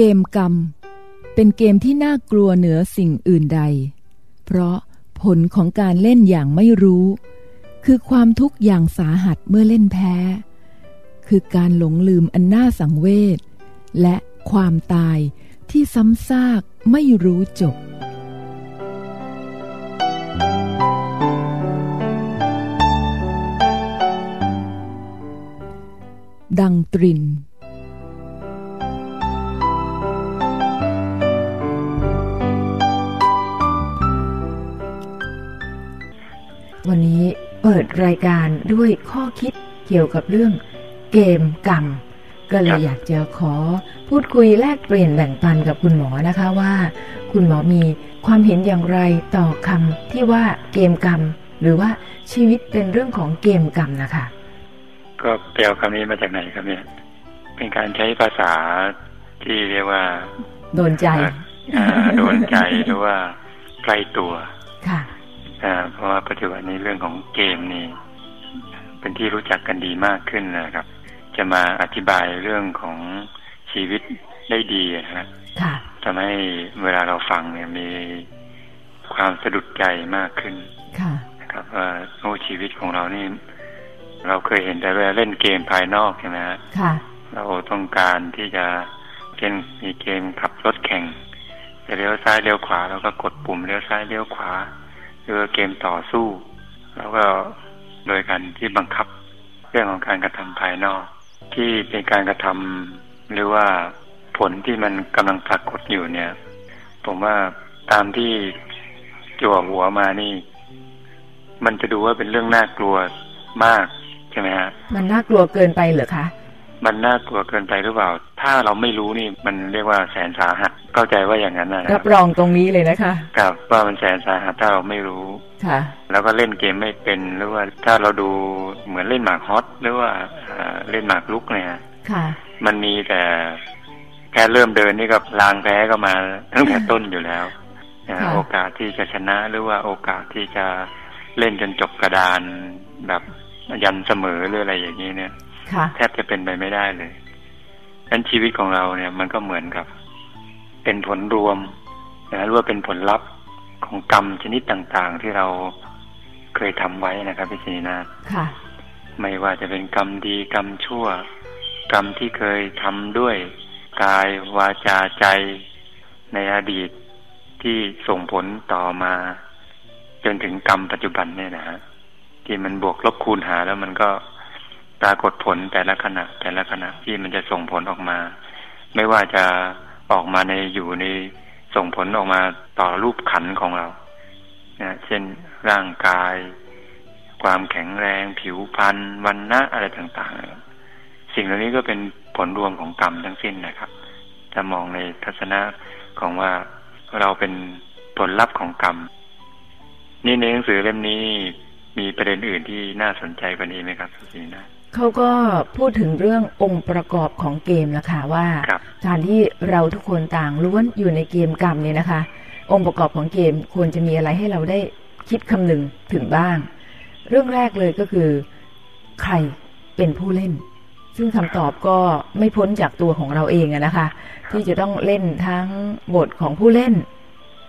เกมกรรม เป็นเกมที่น่ากลัวเหนือสิ่งอื่นใด เพราะผลของการเล่นอย่างไม่รู้ คือความทุกข์อย่างสาหัสเมื่อเล่นแพ้ คือการหลงลืมอันน่าสังเวชและความตายที่ซ้ำซากไม่รู้จบ ดังตริน เปิดรายการด้วยข้อคิดเกี่ยวกับเรื่องเกมกรรม ก็เลยอยากจะขอพูดคุยแลกเปลี่ยนแบ่งปันกับคุณหมอนะคะว่า คุณหมอมีความเห็นอย่างไรต่อคำที่ว่าเกมกรรม หรือว่าชีวิตเป็นเรื่องของเกมกรรมนะคะก็เปลวคำนี้มาจากไหนครับเนี่ย เป็นการใช้ภาษาที่เรียกว่า โดนใจอ่าโดนใจหรือว่าใกล้ตัวค่ะอ่า เพราะว่าปัจจุบันนี้เรื่องของเกมนี่ เป็นที่รู้จักกันดีมากขึ้นนะครับ จะมาอธิบายเรื่องของชีวิตได้ดีนะฮะค่ะทำให้เวลาเราฟังเนี่ยมีความสะดุดใจมากขึ้นค่ะนะครับว่าโอ้ชีวิตของเรานี่ เราเคยเห็นแต่เวลาเล่นเกมภายนอกใช่ไหมฮะค่ะเราต้องการที่จะเช่นมีเกมขับรถแข่งจะเลี้ยวซ้ายเลี้ยวขวาเราก็กดปุ่มเลี้ยวซ้ายเลี้ยวขวา หรือเกมต่อสู้ แล้วก็โดยการที่บังคับเรื่องของการกระทำภายนอก ที่เป็นการกระทำหรือว่าผลที่มันกำลังปรากฏอยู่เนี่ย ผมว่าตามที่จั่วหัวมานี่ มันจะดูว่าเป็นเรื่องน่ากลัวมากใช่ไหมฮะมันน่ากลัวเกินไปเหรอคะ มันน่ากลัวเกินไปหรือเปล่า ถ้าเราไม่รู้นี่มันเรียกว่าแสนสาหัสเข้าใจว่าอย่างนั้นนะครัรับบรองตรงนี้เลยนะคะครับว่ามันแสนสาหัสถ้าเราไม่รู้ค่ะ แล้วก็เล่นเกมไม่เป็นหรือว่าถ้าเราดูเหมือนเล่นหมากฮอตหรือว่าเอ่อเล่นหมากลุกเนี่ยค่ะ มันมีแต่แค่เริ่มเดินนี่ก็ลางแพ้ก็มาตั้งแต่ต้นอยู่แล้วนะค่ะโอกาสที่จะชนะหรือว่าโอกาสที่จะเล่นจนจบกระดานแบบยันเสมอหรืออะไรอย่างนี้เนี่ยค่ะ แทบจะเป็นไปไม่ได้เลยนั้นชีวิตของเราเนี่ย มันก็เหมือนกับ เป็นผลรวมนะหรือว่าเป็นผลลัพธ์ของกรรมชนิดต่าง ๆ ที่เราเคยทำไว้นะครับพี่ชนีนาค่ะ ไม่ว่าจะเป็นกรรมดีกรรมชั่ว กรรมที่เคยทำด้วยกายวาจาใจในอดีตที่ส่งผลต่อมา จนถึงกรรมปัจจุบันเนี่ยนะฮะที่มันบวกลบคูณหาแล้วมันก็ ปรากฏผลแต่ละขณะ แต่ละขณะที่มันจะส่งผลออกมา ไม่ว่าจะออกมาในอยู่ในส่งผลออกมาต่อรูปขันของเรานะเช่นร่างกาย ความแข็งแรง ผิวพรรณวันณะอะไรต่างๆ สิ่งเหล่านี้ก็เป็นผลรวมของกรรมทั้งสิ้นนะครับถ้ามองในทัศนะของว่าเราเป็นผลลัพธ์ของกรรม นี่ในหนังสือเล่มนี้มีประเด็นอื่นที่น่าสนใจกว่านี้ไหมครับสุสีนะ เขาก็พูดถึงเรื่ององค์ประกอบของเกมละค่ะว่าครับการที่เราทุกคนต่างล้วนอยู่ในเกมกรรมเนี่ยนะคะ องค์ประกอบของเกมควรจะมีอะไรให้เราได้คิดคำนึงถึงบ้าง เรื่องแรกเลยก็คือ ใครเป็นผู้เล่น ซึ่งคำตอบก็ไม่พ้นจากตัวของเราเองอะนะคะ ที่จะต้องเล่นทั้งบทของผู้เล่น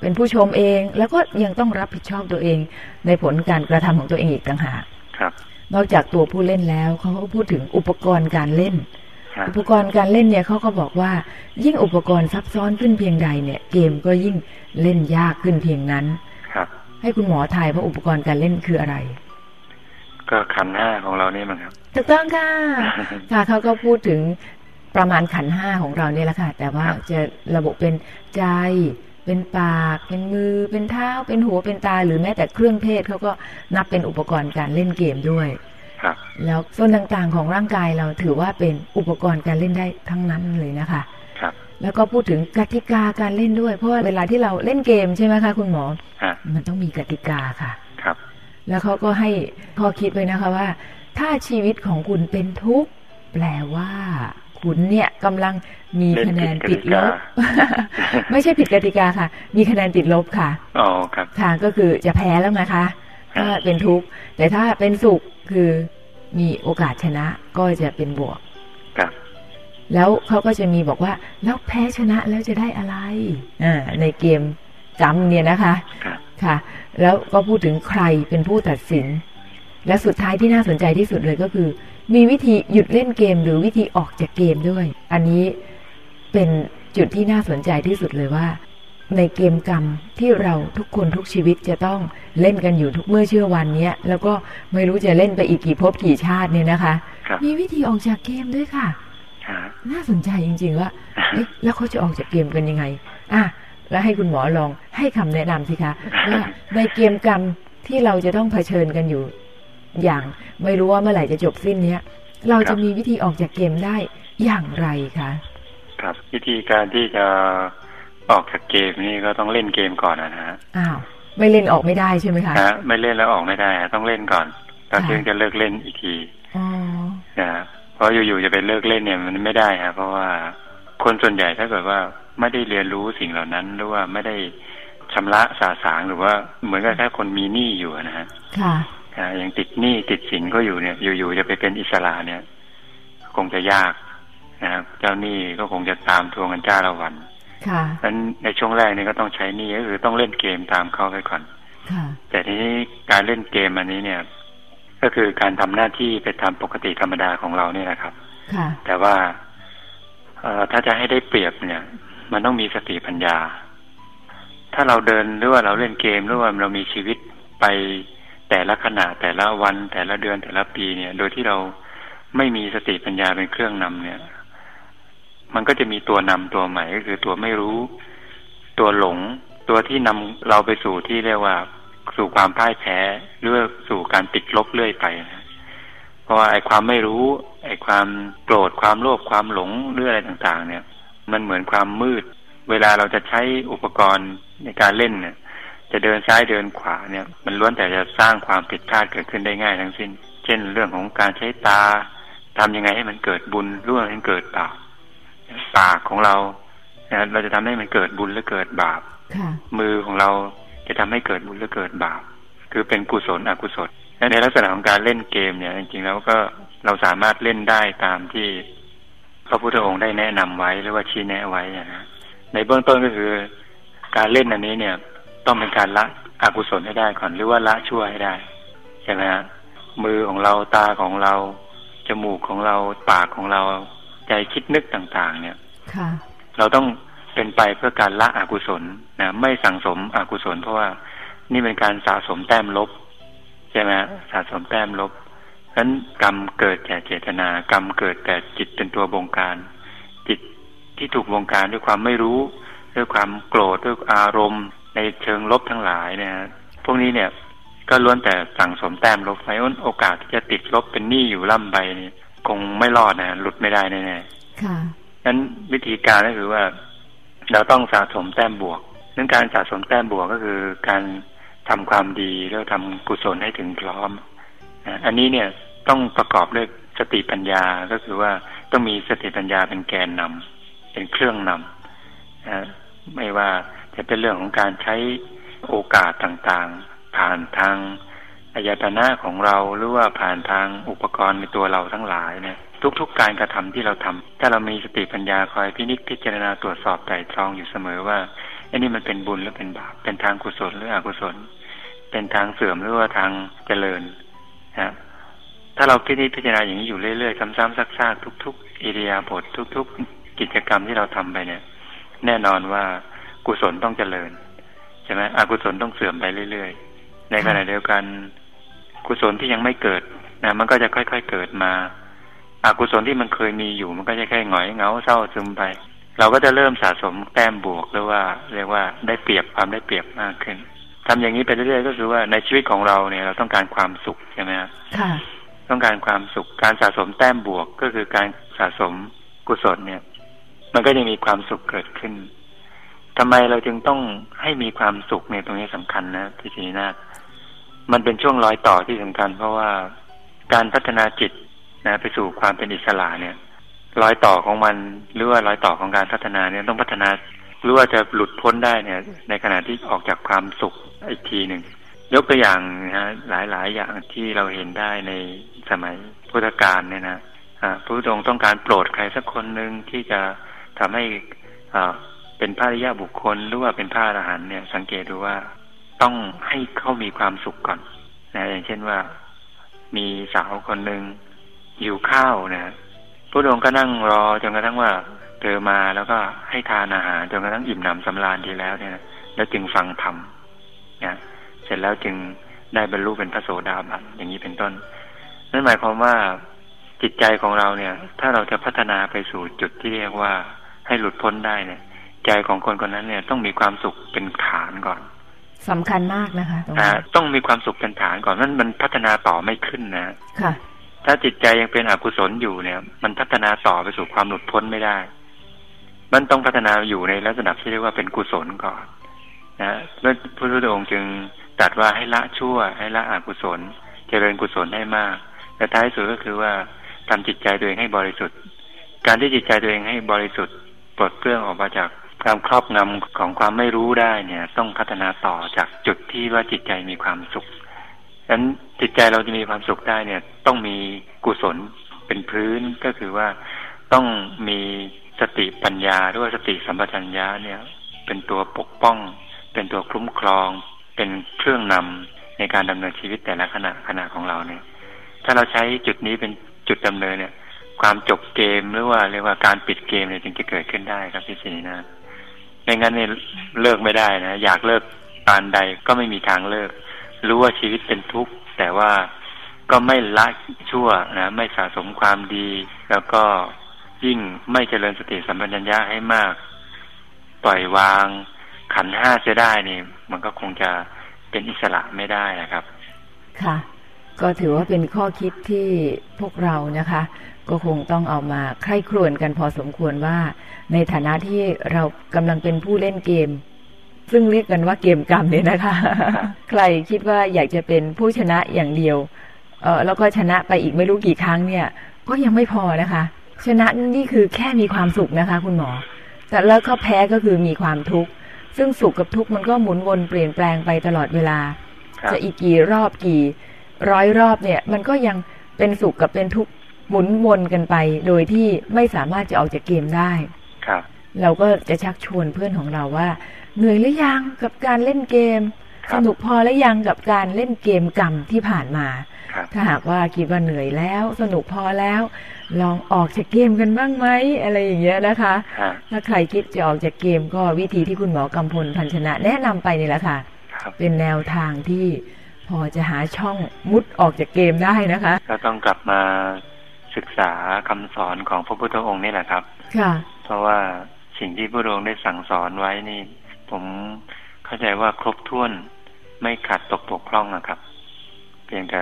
เป็นผู้ชมเอง แล้วก็ยังต้องรับผิดชอบตัวเอง ในผลการกระทำของตัวเองอีกต่างหากครับ นอกจากตัวผู้เล่นแล้วเขาก็พูดถึงอุปกรณ์การเล่นครับอุปกรณ์การเล่นเนี่ยเขาก็บอกว่า ยิ่งอุปกรณ์ซับซ้อนขึ้นเพียงใดเนี่ย เกมก็ยิ่งเล่นยากขึ้นเพียงนั้นครับให้คุณหมอทายว่าอุปกรณ์การเล่นคืออะไร ก็ขันธ์ห้าของเรานี่มั้งครับถูกต้องค่ะค่ะเขาก็พูดถึงประมาณขันธ์ห้าของเราเนี่ยแหละค่ะ แต่ว่าครับจะระบบเป็นใจ เป็นปาก เป็นมือ เป็นเท้า เป็นหัว เป็นตา หรือแม้แต่เครื่องเพศเขาก็นับเป็นอุปกรณ์การเล่นเกมด้วยครับแล้วส่วนต่างๆของร่างกายเราถือว่าเป็นอุปกรณ์การเล่นได้ทั้งนั้นเลยนะคะครับแล้วก็พูดถึงกติกาการเล่นด้วย เพราะว่าเวลาที่เราเล่นเกมใช่ไหมคะคุณหมอฮะมันต้องมีกติกาค่ะครับ แล้วเขาก็ให้ข้อคิดไว้นะคะว่า ถ้าชีวิตของคุณเป็นทุกข์แปลว่า คุณเนี่ยกำลังมีคะแนนติดลบ ไม่ใช่ผิดกติกาค่ะ มีคะแนนติดลบค่ะอ๋อครับค่ะก็คือจะแพ้แล้วนะคะถ้าเป็นทุกข์แต่ถ้าเป็นสุขคือมีโอกาสชนะก็จะเป็นบวกครับ แล้วเขาก็จะมีบอกว่า แล้วแพ้ชนะแล้วจะได้อะไรอ่าในเกมจำเนี่ยนะคะครับค่ะ แล้วก็พูดถึงใครเป็นผู้ตัดสิน และสุดท้ายที่น่าสนใจที่สุดเลยก็คือ มีวิธีหยุดเล่นเกมหรือวิธีออกจากเกมด้วย อันนี้เป็นจุดที่น่าสนใจที่สุดเลยว่า ในเกมกรรมที่เราทุกคนทุกชีวิตจะต้องเล่นกันอยู่ทุกเมื่อเชื่อวันเนี้ยแล้วก็ไม่รู้จะเล่นไปอีกกี่ภพกี่ชาติเนี่ยนะคะครับมีวิธีออกจากเกมด้วยค่ะฮะน่าสนใจจริง ๆ ว่าเอ๊ะแล้วเขาจะออกจากเกมกันยังไงอะแล้วให้คุณหมอลองให้คำแนะนำสิคะว่าในเกมกรรมที่เราจะต้องเผชิญกันอยู่ อย่างไม่รู้ว่าเมื่อไหร่จะจบสิ้นเนี้ยเราจะมีวิธีออกจากเกมได้อย่างไรคะครับวิธีการที่จะออกจากเกมนี่ก็ต้องเล่นเกมก่อนนะฮะอ้าวไม่เล่นออกไม่ได้ใช่ไหมคะนะไม่เล่นแล้วออกไม่ได้ฮะต้องเล่นก่อนแล้วค่ะถึงจะเลิกเล่นอีกทีอ๋อนะฮะเพราะอยู่ๆจะไปเลิกเล่นเนี่ยมันไม่ได้ฮะเพราะว่าคนส่วนใหญ่ถ้าเกิดว่าไม่ได้เรียนรู้สิ่งเหล่านั้นหรือว่าไม่ได้ชำระสาสางหรือว่าเหมือนกับแค่คนมีหนี้อยู่นะฮะค่ะ อ่ายังติดหนี้ติดสินก็อยู่เนี่ย อยู่ๆจะไปเป็นอิสระเนี่ย คงจะยากนะครับเจ้าหนี้ก็คงจะตามทวงกันจ้าละวันค่ะนั้นในช่วงแรกนี่ก็ต้องใช้หนี้ก็คือต้องเล่นเกมตามเขาไปก่อนค่ะ แต่ทีนี้การเล่นเกมอันนี้เนี่ย ก็คือการทำหน้าที่ไปตามปกติธรรมดาของเราเนี่ยนะครับ ค่ะ แต่ว่าเอ่อถ้าจะให้ได้เปรียบเนี่ย มันต้องมีสติปัญญา ถ้าเราเดินหรือว่าเราเล่นเกมหรือว่าเรามีชีวิตไป แต่ละขณะแต่ละวันแต่ละเดือนแต่ละปีเนี่ย โดยที่เราไม่มีสติปัญญาเป็นเครื่องนำเนี่ย มันก็จะมีตัวนำตัวใหม่ก็คือตัวไม่รู้ ตัวหลง ตัวที่นำเราไปสู่ที่เรียกว่าสู่ความพ่ายแพ้หรือว่าสู่การติดลบเรื่อยไปนะเพราะว่าไอ้ความไม่รู้ ไอ้ความโกรธความโลภความหลงหรืออะไรต่าง ๆ เนี่ย มันเหมือนความมืด เวลาเราจะใช้อุปกรณ์ในการเล่นเนี่ย จะเดินซ้ายเดินขวาเนี่ย มันล้วนแต่จะสร้างความผิดพลาดเกิดขึ้นได้ง่ายทั้งสิ้น เช่นเรื่องของการใช้ตาทำยังไงให้มันเกิดบุญหรือว่าให้มันเกิดบาปปากของเรานะเราจะทำให้มันเกิดบุญหรือเกิดบาปค่ะมือของเราจะทำให้เกิดบุญหรือเกิดบาป คือเป็นกุศลอกุศลและในลักษณะของการเล่นเกมเนี่ย จริงๆแล้วก็เราสามารถเล่นได้ตามที่พระพุทธองค์ได้แนะนำไว้หรือว่าชี้แนะไว้นะฮะในเบื้องต้นก็คือ การเล่นอันนี้เนี่ย ต้องเป็นการละอกุศลให้ได้ก่อนหรือว่าละชั่วให้ได้ใช่ไหมฮะมือของเราตาของเรา จมูกของเราปากของเรา ใจคิดนึกต่าง ๆ เนี่ยค่ะเราต้องเป็นไปเพื่อการละอกุศลนะไม่สั่งสมอกุศลเพราะว่านี่เป็นการสะสมแต้มลบใช่ไหมฮะสะสมแต้มลบฉะนั้นกรรมเกิดแต่เจตนากรรมเกิดแต่จิตเป็นตัวบงการ จิตที่ถูกบงการด้วยความไม่รู้ ด้วยความโกรธด้วยอารมณ์ ในเชิงลบทั้งหลายเนี่ยฮะพวกนี้เนี่ย ก็ล้วนแต่สั่งสมแต้มลบไว้โอกาสที่จะติดลบเป็นหนี้อยู่ล่ำไปนี่คงไม่รอดนะหลุดไม่ได้แน่ๆค่ะนั้นวิธีการก็คือว่า เราต้องสะสมแต้มบวกนั่นการสะสมแต้มบวกก็คือการทำความดีแล้วทำกุศลให้ถึงพร้อมนะอันนี้เนี่ยต้องประกอบด้วยสติปัญญาก็คือว่าต้องมีสติปัญญาเป็นแกนนำเป็นเครื่องนำนะไม่ว่า จะเป็นเรื่องของการใช้โอกาสต่างๆ ผ่านทางอายตนะของเราหรือว่าผ่านทางอุปกรณ์ในตัวเราทั้งหลายเนี่ยทุกๆการกระทำที่เราทำถ้าเรามีสติปัญญาคอยพินิจพิจารณาตรวจสอบไตรตรองอยู่เสมอว่าอ้นี่มันเป็นบุญหรือเป็นบาปเป็นทางกุศลหรืออกุศล เป็นทางเสื่อมหรือว่าทางเจริญนะถ้าเราพินิจพิจารณาอย่างนี้อยู่เรื่อยๆซ้ำๆซักๆทุกๆอิริยาบถทุก ๆ กิจกรรมที่เราทำไปเนี่ย แน่นอนว่า กุศลต้องเจริญใช่ไหมอกุศลต้องเสื่อมไปเรื่อยๆ ในขณะเดียวกัน กุศลที่ยังไม่เกิดนะมันก็จะค่อย ๆเกิดมาอกุศลที่มันเคยมีอยู่ มันก็จะแค่หงอยเหงาเศร้าซึมไป เราก็จะเริ่มสะสมแต้มบวกหรือว่า เรียกว่าได้เปรียบความได้เปรียบมากขึ้นทำอย่างนี้ไปเรื่อยๆก็คือว่าในชีวิตของเราเนี่ยเราต้องการความสุขใช่ไหมฮะค่ะ ต้องการความสุขการสะสมแต้มบวกก็คือการสะสมกุศลเนี่ย มันก็จะมีความสุขเกิดขึ้น ทำไมเราจึงต้องให้มีความสุขเนี่ยตรงนี้สำคัญนะที่ทีนามันเป็นช่วงรอยต่อที่สำคัญ เพราะว่าการพัฒนาจิตนะ ไปสู่ความเป็นอิสระเนี่ย รอยต่อของมันหรือว่ารอยต่อของการพัฒนาเนี่ยต้องพัฒนาหรือว่าจะหลุดพ้นได้เนี่ย ในขณะที่ออกจากความสุขอีกทีหนึ่งยกตัวอย่างนะฮะหลายๆ อย่างที่เราเห็นได้ในสมัยพุทธกาลเนี่ยนะพระพุทธองค์ต้องการโปรดใครสักคนหนึ่งที่จะทำให้ เป็นพระริยาบุคคลหรือว่าเป็นพระอรหันเนี่ย สังเกตดูว่าต้องให้เขามีความสุขก่อนนะอย่างเช่นว่า มีสาวคนหนึ่งหิวข้าวนะพระองค์ก็นั่งรอจนกระทั่งว่าเธอมาแล้วก็ให้ทานอาหารจนกระทั่งอิ่มหนำสำราญดีแล้วเนี่ย แล้วจึงฟังธรรมนะเสร็จแล้วจึงได้บรรลุเป็นพระโสดาบันอย่างนี้เป็นต้น นั่นหมายความว่าจิตใจของเราเนี่ย ถ้าเราจะพัฒนาไปสู่จุดที่เรียกว่าให้หลุดพ้นได้เนี่ย ใจของคนคนนั้นเนี่ยต้องมีความสุขเป็นฐานก่อนสำคัญมากนะคะตรงนี้ต้องมีความสุขเป็นฐานก่อนนั่นมันพัฒนาต่อไม่ขึ้นนะค่ะ ถ้าจิตใจยังเป็นอกุศลอยู่เนี่ย มันพัฒนาต่อไปสู่ความหลุดพ้นไม่ได้ มันต้องพัฒนาอยู่ในลักษณะที่เรียกว่าเป็นกุศลก่อนนะพระพุทธองค์จึงตัดว่าให้ละชั่ว ให้ละอกุศล เจริญกุศลให้มากแต่ท้ายสุดก็คือว่าทำจิตใจตัวเองให้บริสุทธิ์ การที่จิตใจตัวเองให้บริสุทธิ์ปลดเปลื้องออกมาจาก ความครอบงำของความไม่รู้ได้เนี่ย ต้องพัฒนาต่อจากจุดที่ว่าจิตใจมีความสุขฉะนั้นจิตใจเราจะมีความสุขได้เนี่ย ต้องมีกุศลเป็นพื้นก็คือว่าต้องมีสติปัญญาด้วยสติสัมปชัญญะเนี่ย เป็นตัวปกป้อง เป็นตัวคุ้มครอง เป็นเครื่องนำในการดำเนินชีวิตแต่ละขณะขณะของเราเนี่ย ถ้าเราใช้จุดนี้เป็นจุดดำเนินเนี่ย ความจบเกมหรือว่าเรียกว่าการปิดเกมเนี่ยจึงจะเกิดขึ้นได้ครับพี่สีนาะ ไม่งั้นเนี่ยเลิกไม่ได้นะ อยากเลิกปานใดก็ไม่มีทางเลิก รู้ว่าชีวิตเป็นทุกข์ แต่ว่าก็ไม่ละชั่วนะ ไม่สะสมความดี แล้วก็ยิ่งไม่เจริญสติสัมปชัญญะให้มาก ปล่อยวางขันห้าจะได้นี่มันก็คงจะเป็นอิสระไม่ได้นะครับ ค่ะ ก็ถือว่าเป็นข้อคิดที่พวกเรานะคะ ก็คงต้องเอามาใคร่ครวญกันพอสมควรว่า ในฐานะที่เรากำลังเป็นผู้เล่นเกม ซึ่งเรียกกันว่าเกมกรรมเนี่ยนะคะ ใครคิดว่าอยากจะเป็นผู้ชนะอย่างเดียวเออแล้วก็ชนะไปอีกไม่รู้กี่ครั้งเนี่ย ก็ยังไม่พอนะคะ ชนะนี่คือแค่มีความสุขนะคะ คุณหมอ แต่แล้วก็แพ้ก็คือมีความทุกข์ซึ่งสุขกับทุกข์มันก็หมุนวนเปลี่ยนแปลงไปตลอดเวลาจะอีกกี่รอบกี่ ร้อยรอบเนี่ย มันก็ยังเป็นสุขกับเป็นทุกข์หมุนวนกันไป โดยที่ไม่สามารถจะออกจากเกมได้ครับ เราก็จะชักชวนเพื่อนของเราว่า เหนื่อยหรือยังกับการเล่นเกม สนุกพอหรือยังกับการเล่นเกมกรรมที่ผ่านมา ถ้าหากว่าคิดว่าเหนื่อยแล้ว สนุกพอแล้ว ลองออกจากเกมกันบ้างไหมอะไรอย่างเงี้ยนะคะ ถ้าใครคิดจะออกจากเกมก็วิธีที่คุณหมอกำพลพันชนะ แนะนำไปนี่แหละค่ะ เป็นแนวทางที่ พอจะหาช่องมุดออกจากเกมได้นะคะก็ต้องกลับมาศึกษาคำสอนของพระพุทธองค์นี่แหละครับ ค่ะ เพราะว่าสิ่งที่พระองค์ได้สั่งสอนไว้นี่ ผมเข้าใจว่าครบถ้วนไม่ขาดตกบกพร่องนะครับ เพียงแต่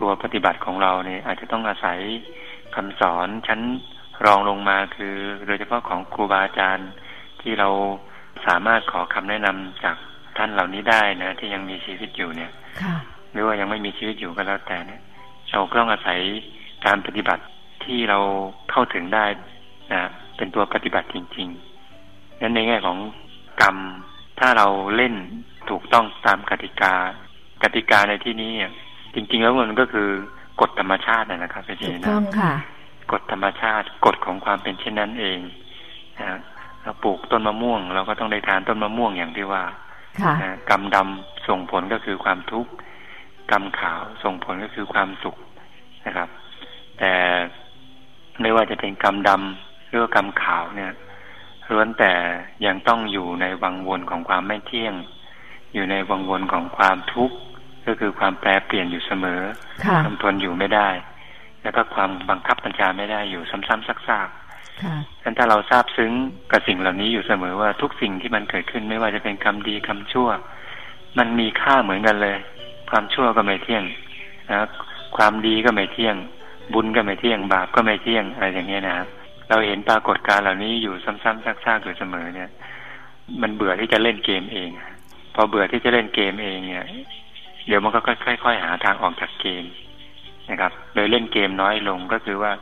ตัวปฏิบัติของเราเนี่ยอาจจะต้องอาศัยคำสอนชั้นรองลงมาคือ โดยเฉพาะของครูบาอาจารย์ที่เราสามารถขอคำแนะนำจาก ท่านเหล่านี้ได้นะที่ยังมีชีวิตอยู่เนี่ยหรือว่ายังไม่มีชีวิตอยู่ก็แล้วแต่เนี่ยเราต้องอาศัยการปฏิบัติที่เราเข้าถึงได้นะเป็นตัวปฏิบัติจริงๆนั้นในแง่ของกรรม ถ้าเราเล่นถูกต้องตามกติกากติกาในที่นี้จริง ๆ แล้วมันก็คือกฎธรรมชาตินะครับพี่จีนะต้องค่ะกฎธรรมชาติกฎของความเป็นเช่นนั้นเองนะเราปลูกต้นมะม่วง เราก็ต้องได้ทานต้นมะม่วงอย่างที่ว่า กรรมดำส่งผลก็คือความทุกข์กรรมขาวส่งผลก็คือความสุขนะครับ แต่ไม่ว่าจะเป็นกรรมดำหรือกรรมขาวเนี่ยล้วนแต่ยังต้องอยู่ในวังวนของความไม่เที่ยง อยู่ในวังวนของความทุกข์ก็คือความแปรเปลี่ยนอยู่เสมอทำทนอยู่ไม่ได้ แล้วก็ความบังคับบัญชาไม่ได้อยู่ซ้ำๆซักๆ ฉะนั้นถ้าเราทราบซึ้งกับสิ่งเหล่านี้อยู่เสมอว่าทุกสิ่งที่มันเกิดขึ้นไม่ว่าจะเป็นคำดีคำชั่ว มันมีค่าเหมือนกันเลย ความชั่วก็ไม่เที่ยงนะความดีก็ไม่เที่ยง บุญก็ไม่เที่ยง บาปก็ไม่เที่ยงอะไรอย่างเงี้ยนะครับเราเห็นปรากฏการเหล่านี้อยู่ซ้ำๆซากๆอยู่เสมอเนี่ย มันเบื่อที่จะเล่นเกมเอง พอเบื่อที่จะเล่นเกมเองเนี่ย เดี๋ยวมันก็ค่อยๆหาทางออกจากเกมนะครับ โดยเล่นเกมน้อยลงก็คือว่า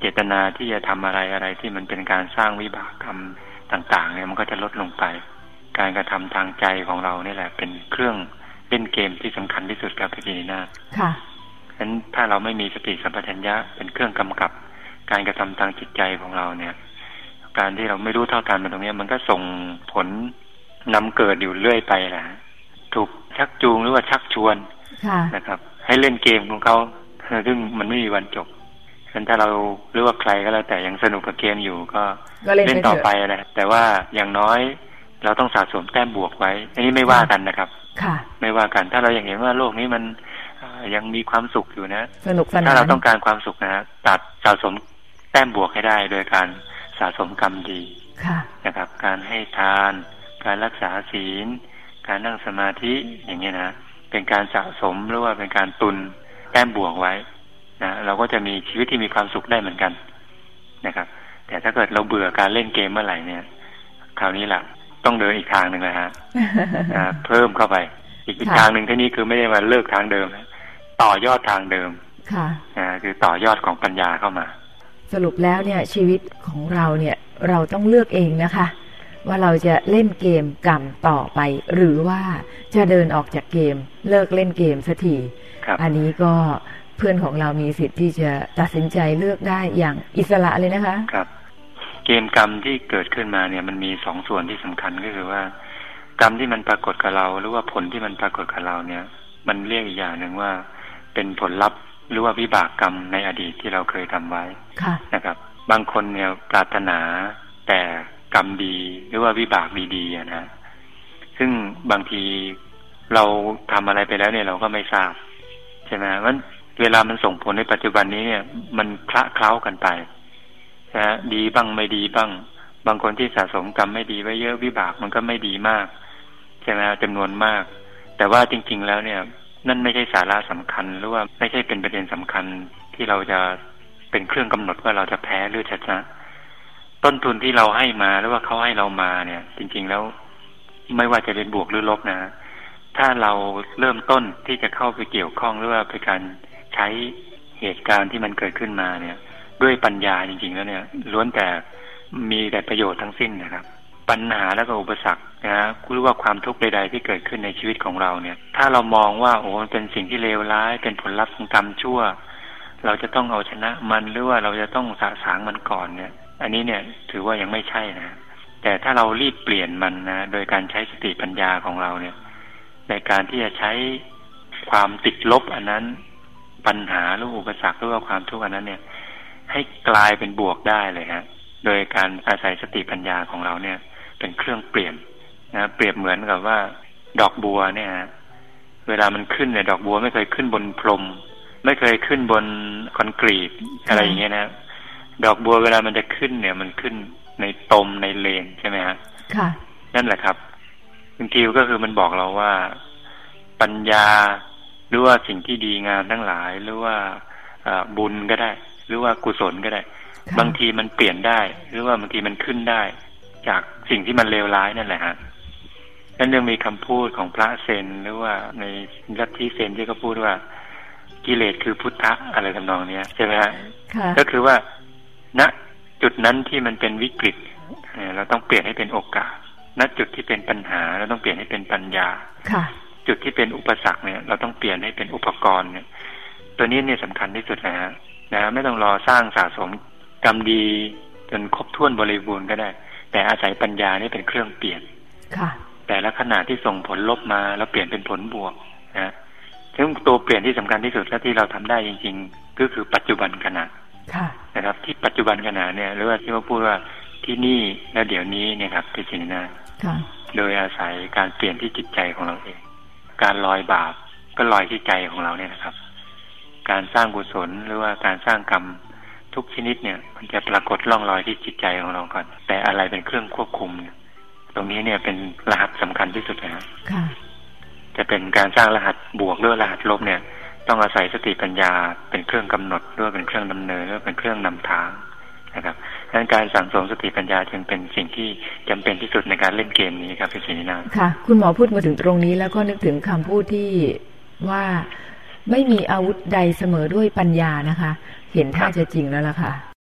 เจตนาที่จะทำอะไรอะไรที่มันเป็นการสร้างวิบากกรรมต่าง ๆ เนี่ยมันก็จะลดลงไป การกระทำทางใจของเราเนี่แหละ เป็นเครื่องเล่นเกมที่สำคัญที่สุดครับพี่จีน่าค่ะฉะนั้นถ้าเราไม่มีสติสัมปชัญญะเป็นเครื่องกำกับ การกระทำทางจิตใจของเราเนี่ย การที่เราไม่รู้เท่าทันมันตรงนี้มันก็ส่งผลนำเกิดอยู่เรื่อยไปแหละถูกชักจูงหรือว่าชักชวนนะครับ ให้เล่นเกมของเขาซึ่งมันไม่มีวันจบ ฉะนั้นถ้าเราหรือว่าใครก็แล้วแต่ยังสนุกกับเกมอยู่ก็เล่นต่อไปนะแต่ว่าอย่างน้อยเราต้องสะสมแต้มบวกไว้ อันนี้ไม่ว่ากันนะครับ ค่ะ ไม่ว่ากันถ้าเรายังเห็นว่าโลกนี้มันยังมีความสุขอยู่นะสนุกสนานถ้าเราต้องการความสุขนะตัดสะสมแต้มบวกให้ได้ โดยการสะสมกรรมดีนะครับ การให้ทาน การรักษาศีล การนั่งสมาธิอย่างนี้นะเป็นการสะสมหรือว่าเป็นการตุนแต้มบวกไว้ นะเราก็จะมีชีวิตที่มีความสุขได้เหมือนกันนะครับ แต่ถ้าเกิดเราเบื่อการเล่นเกมเมื่อไหร่เนี่ย คราวนี้แหละต้องเดินอีกทางหนึ่งนะฮะเพิ่มเข้าไป อีกทางหนึ่งที่นี้คือไม่ได้มาเลิกทางเดิม ต่อยอดทางเดิมค่ะคือต่อยอดของปัญญาเข้ามา สรุปแล้วเนี่ย ชีวิตของเราเนี่ยเราต้องเลือกเองนะคะ ว่าเราจะเล่นเกมกรรมต่อไป หรือว่าจะเดินออกจากเกม เลิกเล่นเกมสักทีอันนี้ก็ เพื่อนของเรามีสิทธิ์ที่จะตัดสินใจเลือกได้อย่างอิสระเลยนะคะ ครับ เกมกรรมที่เกิดขึ้นมาเนี่ย มันมีสองส่วนที่สำคัญก็คือว่า กรรมที่มันปรากฏกับเรา หรือว่าผลที่มันปรากฏกับเราเนี่ย มันเรียกอีกอย่างหนึ่งว่า เป็นผลลัพธ์หรือว่าวิบากกรรมในอดีตที่เราเคยทำไว้นะครับ บางคนเนี่ยปรารถนาแต่กรรมดีหรือว่าวิบากดีๆนะ ซึ่งบางทีเราทำอะไรไปแล้วเนี่ยเราก็ไม่ทราบใช่ไหมมัน เวลามันส่งผลในปัจจุบันนี้เนี่ย มันคละเคล้ากันไปนะดีบ้างไม่ดีบ้าง บางคนที่สะสมกรรมไม่ดีไว้เยอะวิบากมันก็ไม่ดีมากใช่ไหมจำนวนมาก แต่ว่าจริง ๆ แล้วเนี่ย นั่นไม่ใช่สาระสำคัญหรือว่าไม่ใช่เป็นประเด็นสำคัญที่เราจะเป็นเครื่องกำหนดว่าเราจะแพ้หรือชนะ ต้นทุนที่เราให้มาหรือว่าเขาให้เรามาเนี่ย จริง ๆแล้วไม่ว่าจะเป็นบวกหรือลบนะ ถ้าเราเริ่มต้นที่จะเข้าไปเกี่ยวข้องหรือว่าไปการ ใช้เหตุการณ์ที่มันเกิดขึ้นมาเนี่ย ด้วยปัญญาจริง ๆ แล้วเนี่ย ล้วนแต่มีแต่ประโยชน์ทั้งสิ้นนะครับ ปัญหาและก็อุปสรรคนะฮะหรือว่าความทุกข์ใด ๆ ที่เกิดขึ้นในชีวิตของเราเนี่ย ถ้าเรามองว่าโอ้มันเป็นสิ่งที่เลวร้าย เป็นผลลัพธ์ของกรรมชั่ว เราจะต้องเอาชนะมันหรือว่าเราจะต้องสะสางมันก่อนเนี่ย อันนี้เนี่ยถือว่ายังไม่ใช่นะแต่ถ้าเรารีบเปลี่ยนมันนะโดยการใช้สติปัญญาของเราเนี่ย ในการที่จะใช้ความติดลบอันนั้น ปัญหาหรืออุปสรรคหรือว่าความทุกข์อันนั้นเนี่ย ให้กลายเป็นบวกได้เลยฮะ โดยการอาศัยสติปัญญาของเราเนี่ย เป็นเครื่องเปลี่ยนนะเปรียบเหมือนกับว่าดอกบัวเนี่ยเวลามันขึ้นเนี่ยดอกบัวไม่เคยขึ้นบนพรม ไม่เคยขึ้นบนคอนกรีตอะไรอย่างเงี้ยนะดอกบัวเวลามันจะขึ้นเนี่ย มันขึ้นในตมในเลนใช่ไหมฮะค่ะ นั่นแหละครับบางทีก็คือมันบอกเราว่าปัญญา หรือว่าสิ่งที่ดีงามทั้งหลาย หรือว่าบุญก็ได้ หรือว่ากุศลก็ได้ บางทีมันเปลี่ยนได้ หรือว่าบางทีมันขึ้นได้ จากสิ่งที่มันเลวร้ายนั่นแหละฮะนั่นยังมีคำพูดของพระเซนหรือว่าในลัทธิเซนที่เขาพูดว่า กิเลสคือพุทธะอะไรทำนองเนี้ยใช่ไหมฮะก็คือว่าณจุดนั้นที่มันเป็นวิกฤตเราต้องเปลี่ยนให้เป็นโอกาสณจุดที่เป็นปัญหาเราต้องเปลี่ยนให้เป็นปัญญาค่ะ จุดที่เป็นอุปสรรคเนี่ย เราต้องเปลี่ยนให้เป็นอุปกรณ์เนี่ย ตัวนี้เนี่ยสำคัญที่สุดนะฮะนะไม่ต้องรอสร้างสะสมกรรมดีจนครบถ้วนบริบูรณ์ก็ได้ แต่อาศัยปัญญานี่เป็นเครื่องเปลี่ยนค่ะ แต่ละขณะที่ส่งผลลบมาแล้วเปลี่ยนเป็นผลบวกนะซึ่งตัวเปลี่ยนที่สำคัญที่สุดและที่เราทำได้จริง ๆ ก็คือปัจจุบันขณะค่ะนะครับ ที่ปัจจุบันขณะเนี่ยหรือว่าที่ว่าพูดว่าที่นี่และเดี๋ยวนี้เนี่ยครับพิจิตนาโดยอาศัยการเปลี่ยนที่จิตใจของเราเอง การลอยบาปก็ลอยที่ใจของเราเนี่ยนะครับ การสร้างกุศลหรือว่าการสร้างกรรมทุกชนิดเนี่ย มันจะปรากฏร่องรอยที่จิตใจของเราก่อน แต่อะไรเป็นเครื่องควบคุม ตรงนี้เนี่ยเป็นรหัสสำคัญที่สุดนะค่ะ จะเป็นการสร้างรหัสบวกหรือรหัสลบเนี่ย ต้องอาศัยสติปัญญาเป็นเครื่องกำหนดด้วยเป็นเครื่องดำเนินด้วยเป็นเครื่องนำทาง นะครับดังนั้นการสั่งสมสติปัญญาจึงเป็นสิ่งที่จำเป็นที่สุดในการเล่นเกมนี้ครับพี่ศรีนาค่ะ คุณหมอพูดมาถึงตรงนี้แล้วก็นึกถึงคำพูดที่ว่าไม่มีอาวุธใดเสมอด้วยปัญญานะคะ เห็นท่าจะจริงแล้วล่ะค่ะ